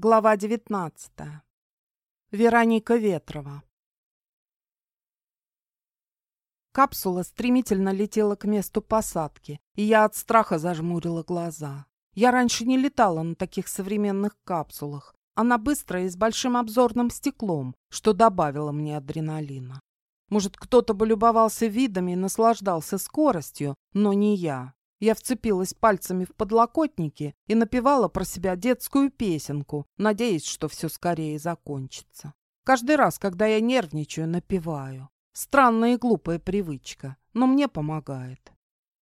Глава 19. Вероника Ветрова. Капсула стремительно летела к месту посадки, и я от страха зажмурила глаза. Я раньше не летала на таких современных капсулах. Она быстрая и с большим обзорным стеклом, что добавило мне адреналина. Может, кто-то бы любовался видами и наслаждался скоростью, но не я. Я вцепилась пальцами в подлокотники и напевала про себя детскую песенку, надеясь, что все скорее закончится. Каждый раз, когда я нервничаю, напеваю. Странная и глупая привычка, но мне помогает.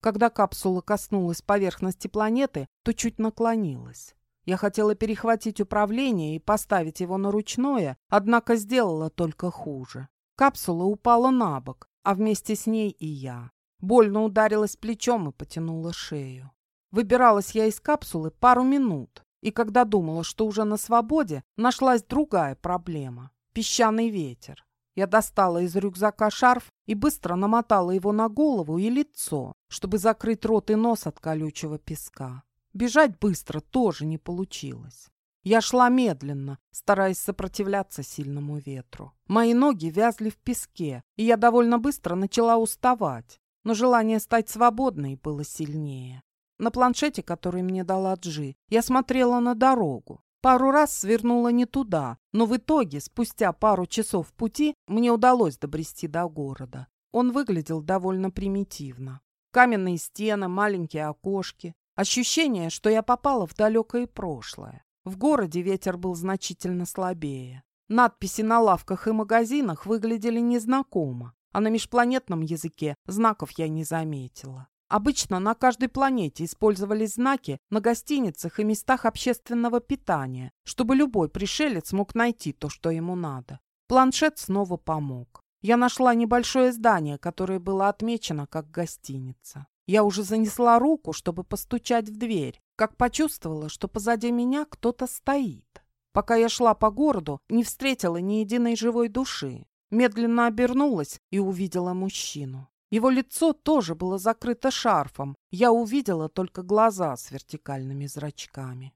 Когда капсула коснулась поверхности планеты, то чуть наклонилась. Я хотела перехватить управление и поставить его на ручное, однако сделала только хуже. Капсула упала на бок, а вместе с ней и я. Больно ударилась плечом и потянула шею. Выбиралась я из капсулы пару минут, и когда думала, что уже на свободе, нашлась другая проблема – песчаный ветер. Я достала из рюкзака шарф и быстро намотала его на голову и лицо, чтобы закрыть рот и нос от колючего песка. Бежать быстро тоже не получилось. Я шла медленно, стараясь сопротивляться сильному ветру. Мои ноги вязли в песке, и я довольно быстро начала уставать но желание стать свободной было сильнее. На планшете, который мне дала Джи, я смотрела на дорогу. Пару раз свернула не туда, но в итоге, спустя пару часов пути, мне удалось добрести до города. Он выглядел довольно примитивно. Каменные стены, маленькие окошки. Ощущение, что я попала в далекое прошлое. В городе ветер был значительно слабее. Надписи на лавках и магазинах выглядели незнакомо а на межпланетном языке знаков я не заметила. Обычно на каждой планете использовались знаки на гостиницах и местах общественного питания, чтобы любой пришелец мог найти то, что ему надо. Планшет снова помог. Я нашла небольшое здание, которое было отмечено как гостиница. Я уже занесла руку, чтобы постучать в дверь, как почувствовала, что позади меня кто-то стоит. Пока я шла по городу, не встретила ни единой живой души. Медленно обернулась и увидела мужчину. Его лицо тоже было закрыто шарфом. Я увидела только глаза с вертикальными зрачками.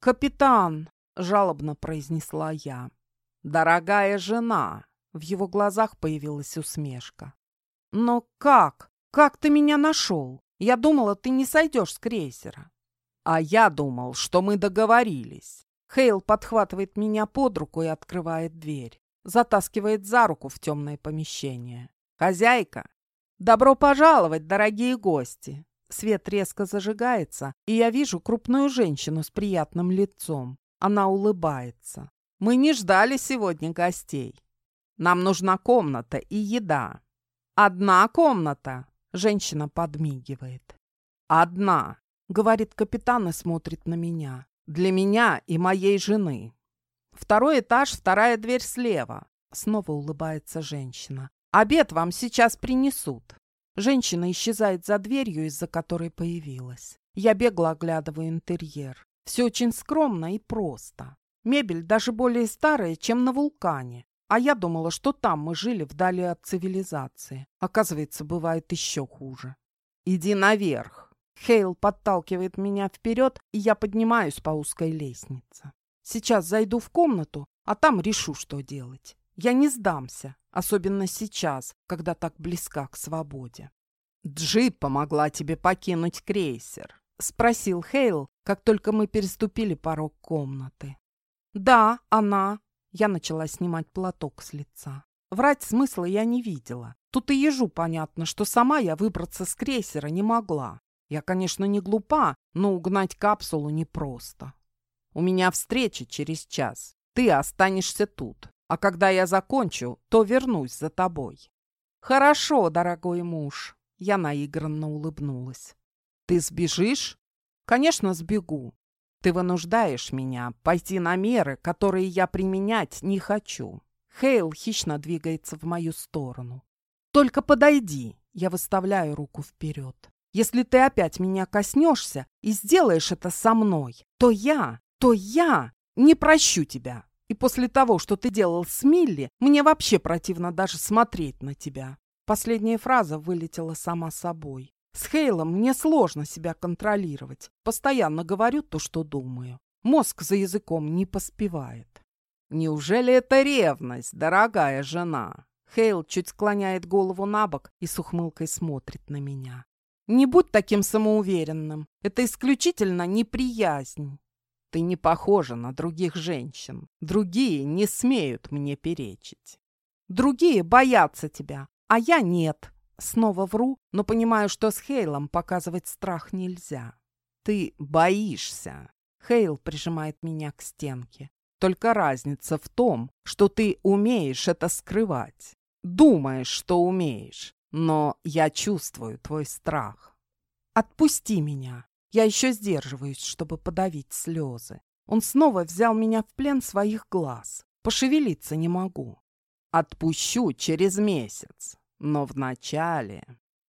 «Капитан!» — жалобно произнесла я. «Дорогая жена!» — в его глазах появилась усмешка. «Но как? Как ты меня нашел? Я думала, ты не сойдешь с крейсера». «А я думал, что мы договорились». Хейл подхватывает меня под руку и открывает дверь затаскивает за руку в темное помещение. «Хозяйка! Добро пожаловать, дорогие гости!» Свет резко зажигается, и я вижу крупную женщину с приятным лицом. Она улыбается. «Мы не ждали сегодня гостей. Нам нужна комната и еда». «Одна комната!» — женщина подмигивает. «Одна!» — говорит капитан и смотрит на меня. «Для меня и моей жены. Второй этаж, вторая дверь слева. Снова улыбается женщина. Обед вам сейчас принесут. Женщина исчезает за дверью, из-за которой появилась. Я бегло оглядываю интерьер. Все очень скромно и просто. Мебель даже более старая, чем на вулкане. А я думала, что там мы жили вдали от цивилизации. Оказывается, бывает еще хуже. «Иди наверх!» Хейл подталкивает меня вперед, и я поднимаюсь по узкой лестнице. Сейчас зайду в комнату, а там решу, что делать. Я не сдамся, особенно сейчас, когда так близка к свободе. «Джип помогла тебе покинуть крейсер?» — спросил Хейл, как только мы переступили порог комнаты. «Да, она...» — я начала снимать платок с лица. Врать смысла я не видела. Тут и ежу понятно, что сама я выбраться с крейсера не могла. Я, конечно, не глупа, но угнать капсулу непросто. У меня встреча через час. Ты останешься тут. А когда я закончу, то вернусь за тобой». «Хорошо, дорогой муж», — я наигранно улыбнулась. «Ты сбежишь?» «Конечно, сбегу. Ты вынуждаешь меня пойти на меры, которые я применять не хочу». Хейл хищно двигается в мою сторону. «Только подойди!» Я выставляю руку вперед. «Если ты опять меня коснешься и сделаешь это со мной, то я то я не прощу тебя. И после того, что ты делал с Милли, мне вообще противно даже смотреть на тебя». Последняя фраза вылетела сама собой. С Хейлом мне сложно себя контролировать. Постоянно говорю то, что думаю. Мозг за языком не поспевает. Неужели это ревность, дорогая жена? Хейл чуть склоняет голову на бок и с ухмылкой смотрит на меня. Не будь таким самоуверенным. Это исключительно неприязнь. Ты не похожа на других женщин. Другие не смеют мне перечить. Другие боятся тебя, а я нет. Снова вру, но понимаю, что с Хейлом показывать страх нельзя. Ты боишься. Хейл прижимает меня к стенке. Только разница в том, что ты умеешь это скрывать. Думаешь, что умеешь, но я чувствую твой страх. Отпусти меня. Я еще сдерживаюсь, чтобы подавить слезы. Он снова взял меня в плен своих глаз. Пошевелиться не могу. Отпущу через месяц. Но вначале...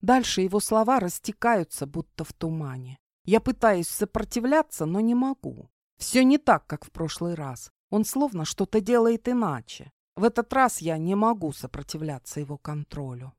Дальше его слова растекаются, будто в тумане. Я пытаюсь сопротивляться, но не могу. Все не так, как в прошлый раз. Он словно что-то делает иначе. В этот раз я не могу сопротивляться его контролю.